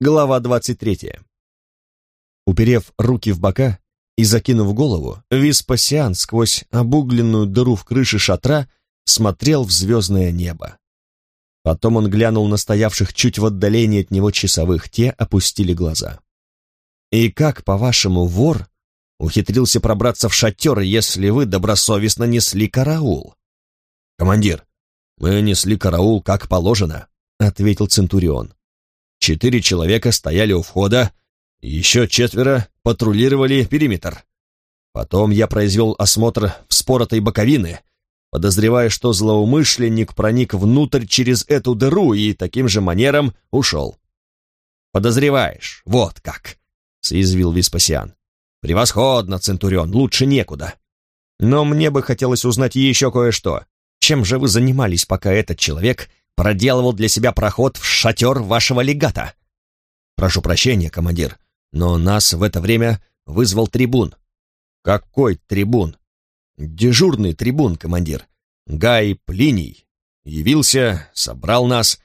Глава двадцать третья. Уперев руки в бока и закинув голову, Веспасиан сквозь обугленную дыру в крыше шатра смотрел в звездное небо. Потом он глянул на стоявших чуть в отдалении от него часовых, те опустили глаза. «И как, по-вашему, вор ухитрился пробраться в шатер, если вы добросовестно несли караул?» «Командир, мы несли караул как положено», — ответил Центурион. Четыре человека стояли у входа, еще четверо патрулировали периметр. Потом я произвел осмотр вспоротой боковины, подозревая, что злоумышленник проник внутрь через эту дыру и таким же манером ушел. «Подозреваешь, вот как», — съязвил Веспасиан. «Превосходно, Центурион, лучше некуда. Но мне бы хотелось узнать еще кое-что. Чем же вы занимались, пока этот человек проделывал для себя проход в шатер вашего легата. Прошу прощения, командир, но нас в это время вызвал трибун. Какой трибун? Дежурный трибун, командир. Гай Плиний. Явился, собрал нас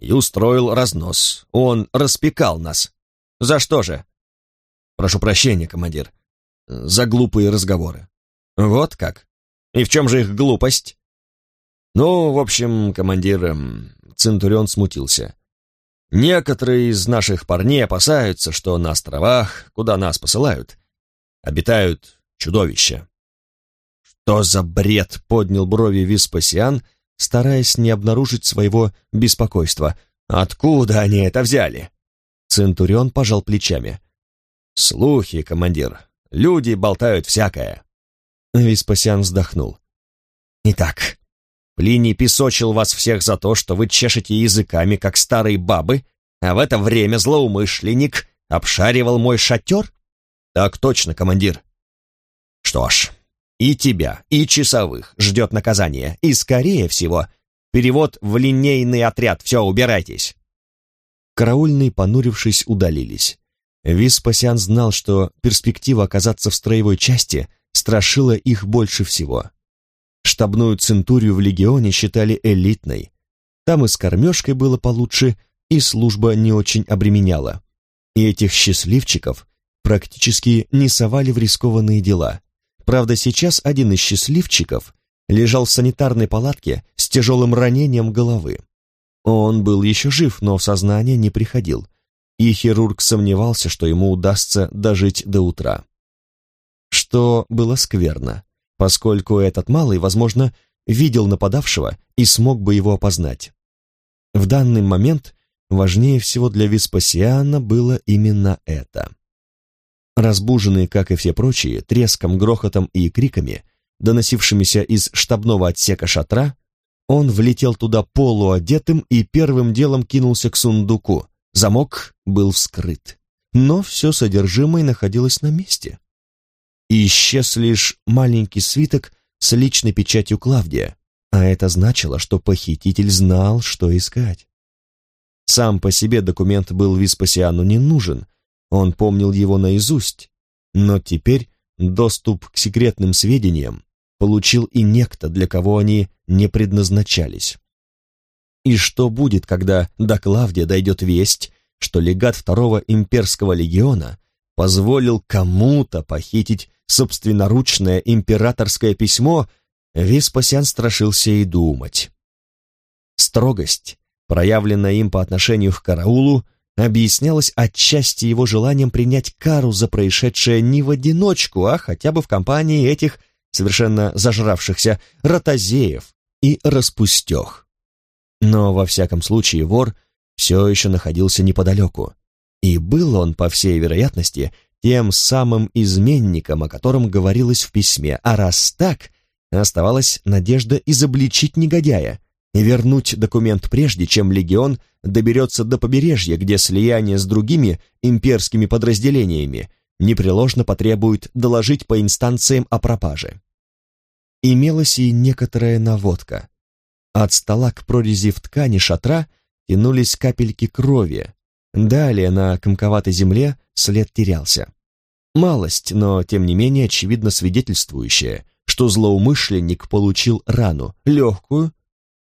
и устроил разнос. Он распекал нас. За что же? Прошу прощения, командир, за глупые разговоры. Вот как? И в чем же их глупость? Ну, в общем, командир, эм, Центурион смутился. Некоторые из наших парней опасаются, что на островах, куда нас посылают, обитают чудовища. Что за бред поднял брови Веспасиан, стараясь не обнаружить своего беспокойства. Откуда они это взяли? Центурион пожал плечами. Слухи, командир. Люди болтают всякое. Веспасиан вздохнул. Итак, Плиний песочил вас всех за то, что вы чешете языками, как старые бабы, а в это время злоумышленник обшаривал мой шатер? Так точно, командир. Что ж, и тебя, и часовых ждет наказание, и, скорее всего, перевод в линейный отряд. Все, убирайтесь. Караульные, понурившись, удалились. Виспасян знал, что перспектива оказаться в строевой части страшила их больше всего. Штабную центурию в легионе считали элитной. Там и с кормежкой было получше, и служба не очень обременяла. И этих счастливчиков практически не совали в рискованные дела. Правда, сейчас один из счастливчиков лежал в санитарной палатке с тяжелым ранением головы. Он был еще жив, но в сознание не приходил, и хирург сомневался, что ему удастся дожить до утра. Что было скверно поскольку этот малый, возможно, видел нападавшего и смог бы его опознать. В данный момент важнее всего для Веспасиана было именно это. Разбуженный, как и все прочие, треском, грохотом и криками, доносившимися из штабного отсека шатра, он влетел туда полуодетым и первым делом кинулся к сундуку. Замок был вскрыт, но все содержимое находилось на месте и исчез лишь маленький свиток с личной печатью Клавдия, а это значило, что похититель знал, что искать. Сам по себе документ был Веспасиану не нужен, он помнил его наизусть, но теперь доступ к секретным сведениям получил и некто, для кого они не предназначались. И что будет, когда до Клавдия дойдет весть, что легат второго имперского легиона позволил кому-то похитить собственноручное императорское письмо, Веспасиан страшился и думать. Строгость, проявленная им по отношению к караулу, объяснялась отчасти его желанием принять кару за происшедшее не в одиночку, а хотя бы в компании этих совершенно зажравшихся ротозеев и распустех. Но во всяком случае вор все еще находился неподалеку, и был он, по всей вероятности, тем самым изменником, о котором говорилось в письме, а раз так, оставалась надежда изобличить негодяя и вернуть документ прежде, чем легион доберется до побережья, где слияние с другими имперскими подразделениями непреложно потребует доложить по инстанциям о пропаже. Имелась и некоторая наводка. От стола к прорези в ткани шатра тянулись капельки крови, Далее на комковатой земле след терялся. Малость, но тем не менее очевидно свидетельствующая, что злоумышленник получил рану, легкую,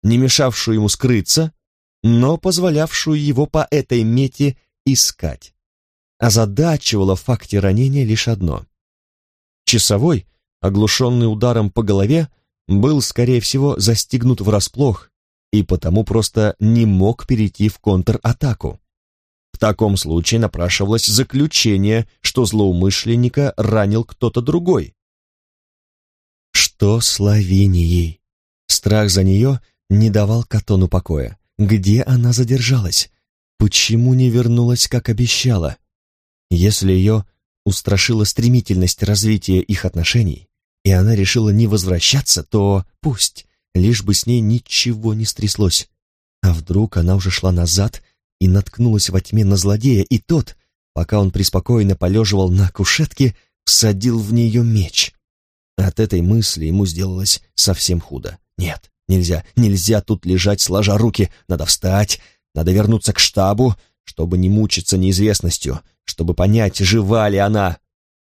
не мешавшую ему скрыться, но позволявшую его по этой мете искать. Озадачивало в факте ранения лишь одно. Часовой, оглушенный ударом по голове, был, скорее всего, застигнут врасплох и потому просто не мог перейти в контратаку. В таком случае напрашивалось заключение, что злоумышленника ранил кто-то другой. Что с Лавинией? Страх за нее не давал Катону покоя. Где она задержалась? Почему не вернулась, как обещала? Если ее устрашила стремительность развития их отношений, и она решила не возвращаться, то пусть, лишь бы с ней ничего не стряслось. А вдруг она уже шла назад и наткнулась во тьме на злодея, и тот, пока он преспокойно полеживал на кушетке, всадил в нее меч. От этой мысли ему сделалось совсем худо. Нет, нельзя, нельзя тут лежать сложа руки, надо встать, надо вернуться к штабу, чтобы не мучиться неизвестностью, чтобы понять, жива ли она.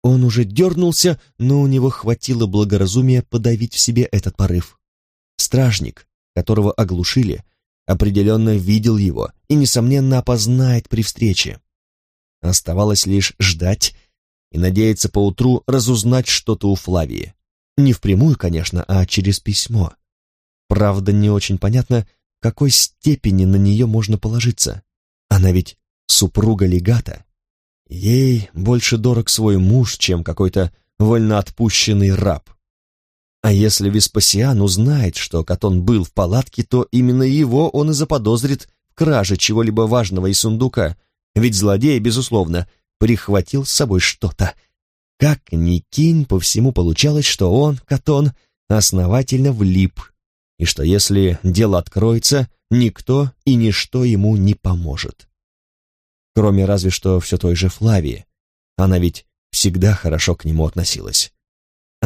Он уже дернулся, но у него хватило благоразумия подавить в себе этот порыв. Стражник, которого оглушили, определенно видел его и, несомненно, опознает при встрече. Оставалось лишь ждать и надеяться поутру разузнать что-то у Флавии. Не впрямую, конечно, а через письмо. Правда, не очень понятно, какой степени на нее можно положиться. Она ведь супруга легата. Ей больше дорог свой муж, чем какой-то вольноотпущенный раб. А если Веспасиан узнает, что Катон был в палатке, то именно его он и заподозрит в краже чего-либо важного из сундука, ведь злодей, безусловно, прихватил с собой что-то. Как ни кинь, по всему получалось, что он, Катон, основательно влип, и что если дело откроется, никто и ничто ему не поможет. Кроме разве что все той же Флавии. Она ведь всегда хорошо к нему относилась.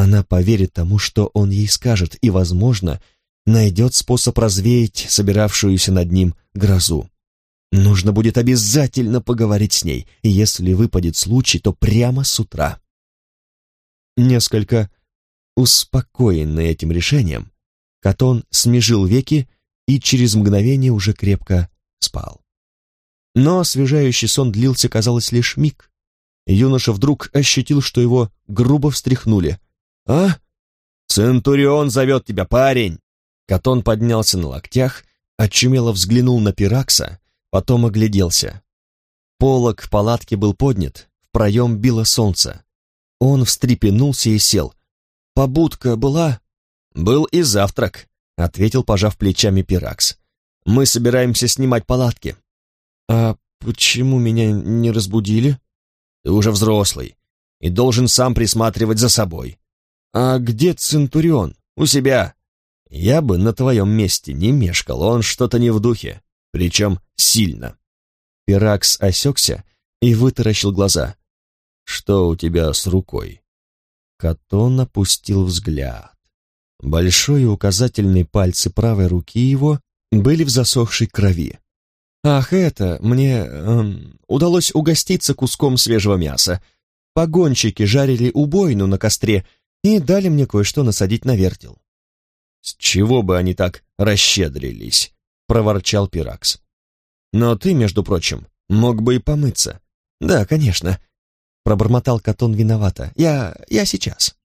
Она поверит тому, что он ей скажет, и, возможно, найдет способ развеять собиравшуюся над ним грозу. Нужно будет обязательно поговорить с ней, и если выпадет случай, то прямо с утра. Несколько успокоенный этим решением, Катон смежил веки и через мгновение уже крепко спал. Но освежающий сон длился, казалось, лишь миг. Юноша вдруг ощутил, что его грубо встряхнули. «А? Центурион зовет тебя, парень!» Катон поднялся на локтях, очумело взглянул на Пиракса, потом огляделся. Полок палатки был поднят, в проем било солнце. Он встрепенулся и сел. «Побудка была?» «Был и завтрак», — ответил, пожав плечами Пиракс. «Мы собираемся снимать палатки». «А почему меня не разбудили?» «Ты уже взрослый и должен сам присматривать за собой. «А где Центурион? У себя?» «Я бы на твоем месте не мешкал, он что-то не в духе, причем сильно». Пиракс осекся и вытаращил глаза. «Что у тебя с рукой?» Катон опустил взгляд. Большой и указательный пальцы правой руки его были в засохшей крови. «Ах, это, мне эм, удалось угоститься куском свежего мяса. Погонщики жарили убойну на костре, и дали мне кое-что насадить на вертел. «С чего бы они так расщедрились?» — проворчал Пиракс. «Но ты, между прочим, мог бы и помыться». «Да, конечно», — пробормотал Катон виновато. «Я... я сейчас».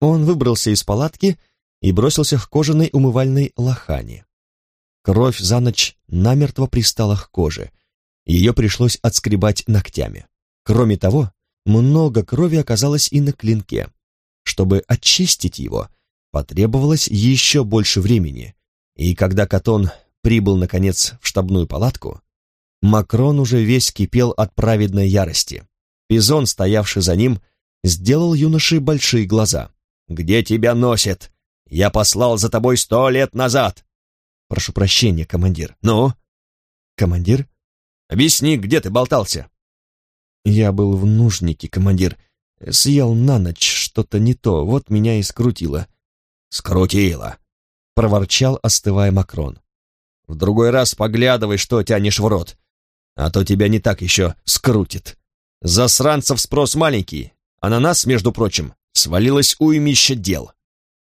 Он выбрался из палатки и бросился в кожаной умывальной лохане. Кровь за ночь намертво пристала к коже. Ее пришлось отскребать ногтями. Кроме того, много крови оказалось и на клинке. Чтобы очистить его, потребовалось еще больше времени, и когда Катон прибыл, наконец, в штабную палатку, Макрон уже весь кипел от праведной ярости. Пизон, стоявший за ним, сделал юноше большие глаза. «Где тебя носит? Я послал за тобой сто лет назад!» «Прошу прощения, командир. Ну?» «Командир?» «Объясни, где ты болтался?» «Я был в нужнике, командир. Съел на ночь что-то не то, вот меня и скрутило». «Скрутило», — проворчал, остывая Макрон. «В другой раз поглядывай, что тянешь в рот, а то тебя не так еще скрутит. Засранцев спрос маленький, а на нас, между прочим, свалилось уймище дел.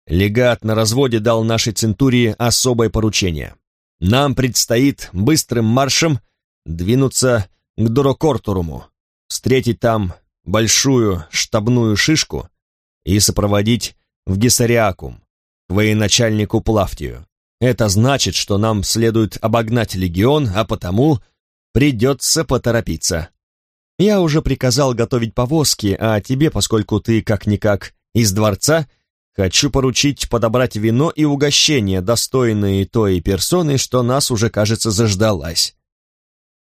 Легат на разводе дал нашей Центурии особое поручение. Нам предстоит быстрым маршем двинуться к Дурокортуруму, встретить там большую штабную шишку и сопроводить в Гессариакум, к военачальнику Плавтию. Это значит, что нам следует обогнать легион, а потому придется поторопиться. Я уже приказал готовить повозки, а тебе, поскольку ты как-никак из дворца, хочу поручить подобрать вино и угощения, достойные той персоны, что нас уже, кажется, заждалась.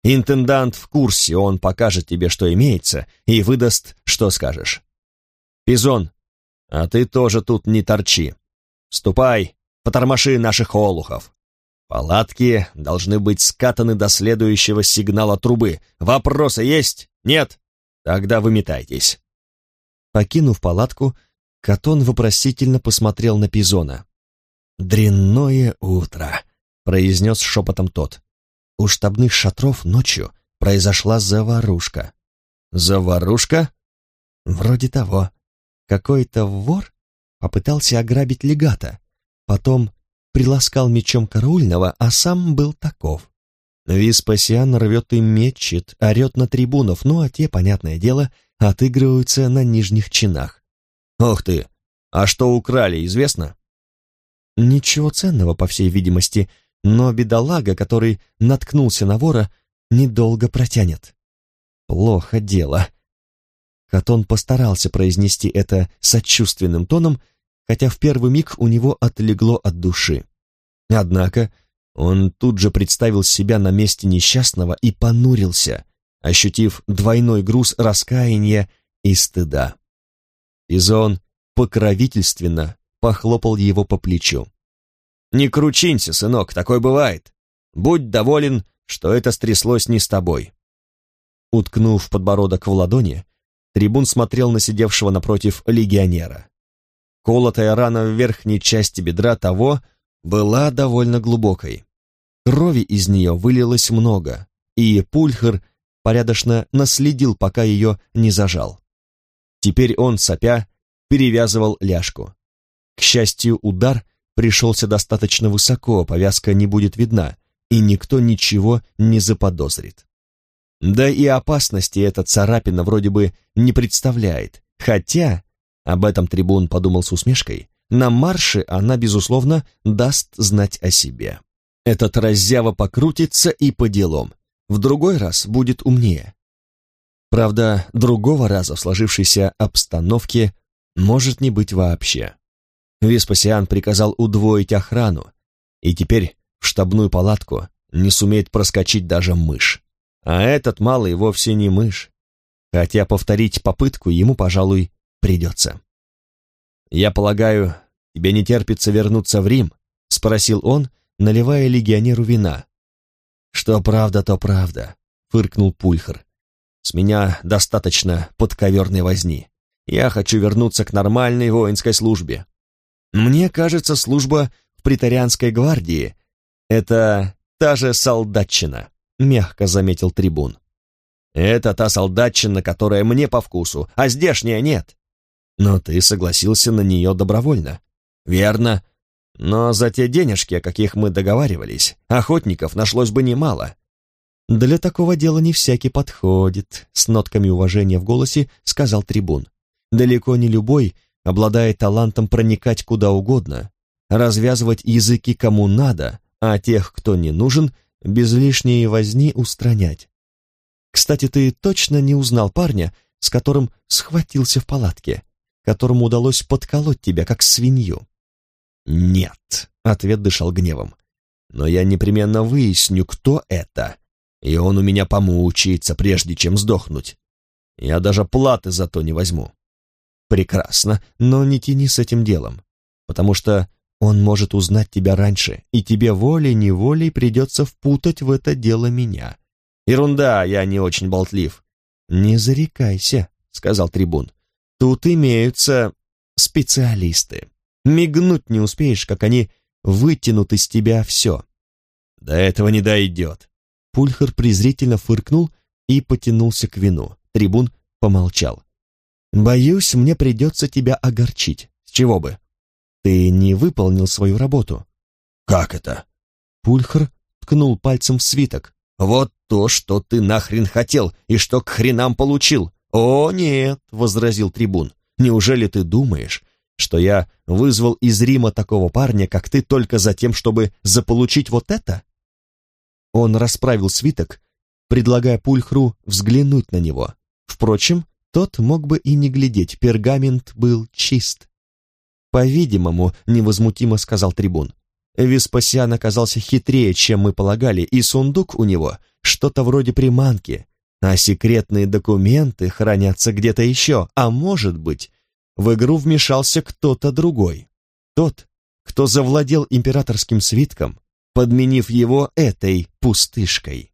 Интендант в курсе, он покажет тебе, что имеется, и выдаст, что скажешь. Пизон, а ты тоже тут не торчи. Ступай, потормоши наших олухов. Палатки должны быть скатаны до следующего сигнала трубы. Вопросы есть? Нет? Тогда выметайтесь. Покинув палатку, Катон вопросительно посмотрел на Пизона. «Дрянное утро», — произнес шепотом тот. У штабных шатров ночью произошла заварушка. «Заварушка?» «Вроде того. Какой-то вор попытался ограбить легата, потом приласкал мечом караульного, а сам был таков. Виспасиан рвет и мечет, орет на трибунов, ну а те, понятное дело, отыгрываются на нижних чинах. «Ох ты! А что украли, известно?» «Ничего ценного, по всей видимости, но бедолага, который наткнулся на вора, недолго протянет». «Плохо дело». Катон постарался произнести это сочувственным тоном, хотя в первый миг у него отлегло от души. Однако он тут же представил себя на месте несчастного и понурился, ощутив двойной груз раскаяния и стыда. Изон покровительственно похлопал его по плечу. «Не кручинься, сынок, такое бывает. Будь доволен, что это стряслось не с тобой». Уткнув подбородок в ладони, трибун смотрел на сидевшего напротив легионера. Колотая рана в верхней части бедра того была довольно глубокой. Крови из нее вылилось много, и Пульхер порядочно наследил, пока ее не зажал. Теперь он, сопя, перевязывал ляжку. К счастью, удар пришелся достаточно высоко, повязка не будет видна, и никто ничего не заподозрит. Да и опасности эта царапина вроде бы не представляет, хотя об этом трибун подумал с усмешкой. На марше она, безусловно, даст знать о себе. Этот раззява покрутится и по делам. В другой раз будет умнее. Правда, другого раза в сложившейся обстановке может не быть вообще. Веспасиан приказал удвоить охрану, и теперь в штабную палатку не сумеет проскочить даже мышь. А этот малый вовсе не мышь, хотя повторить попытку ему, пожалуй, придется. «Я полагаю, тебе не терпится вернуться в Рим?» — спросил он, наливая легионеру вина. «Что правда, то правда», — фыркнул Пульхер. «С меня достаточно подковерной возни. Я хочу вернуться к нормальной воинской службе. Мне кажется, служба в претарианской гвардии — это та же солдатчина», — мягко заметил трибун. «Это та солдатчина, которая мне по вкусу, а здешняя нет. Но ты согласился на нее добровольно. Верно. Но за те денежки, о каких мы договаривались, охотников нашлось бы немало. Для такого дела не всякий подходит, с нотками уважения в голосе сказал трибун. Далеко не любой обладает талантом проникать куда угодно, развязывать языки кому надо, а тех, кто не нужен, без лишней возни устранять. Кстати, ты точно не узнал парня, с которым схватился в палатке? которому удалось подколоть тебя, как свинью. «Нет», — ответ дышал гневом. «Но я непременно выясню, кто это, и он у меня помучается, прежде чем сдохнуть. Я даже платы за то не возьму». «Прекрасно, но не тяни с этим делом, потому что он может узнать тебя раньше, и тебе волей-неволей придется впутать в это дело меня». «Ерунда, я не очень болтлив». «Не зарекайся», — сказал трибун. Тут имеются специалисты. Мигнуть не успеешь, как они вытянут из тебя все. До этого не дойдет. Пульхар презрительно фыркнул и потянулся к вину. Трибун помолчал. «Боюсь, мне придется тебя огорчить. С чего бы? Ты не выполнил свою работу». «Как это?» Пульхар ткнул пальцем в свиток. Вот то, что ты нахрен хотел и что к хренам получил. О, нет, возразил трибун. Неужели ты думаешь, что я вызвал из Рима такого парня, как ты, только за тем, чтобы заполучить вот это? Он расправил свиток, предлагая Пульхру взглянуть на него. Впрочем, тот мог бы и не глядеть, пергамент был чист. «По-видимому», — невозмутимо сказал трибун, Веспасиан оказался хитрее, чем мы полагали, и сундук у него что-то вроде приманки, а секретные документы хранятся где-то еще, а может быть, в игру вмешался кто-то другой. Тот, кто завладел императорским свитком, подменив его этой пустышкой.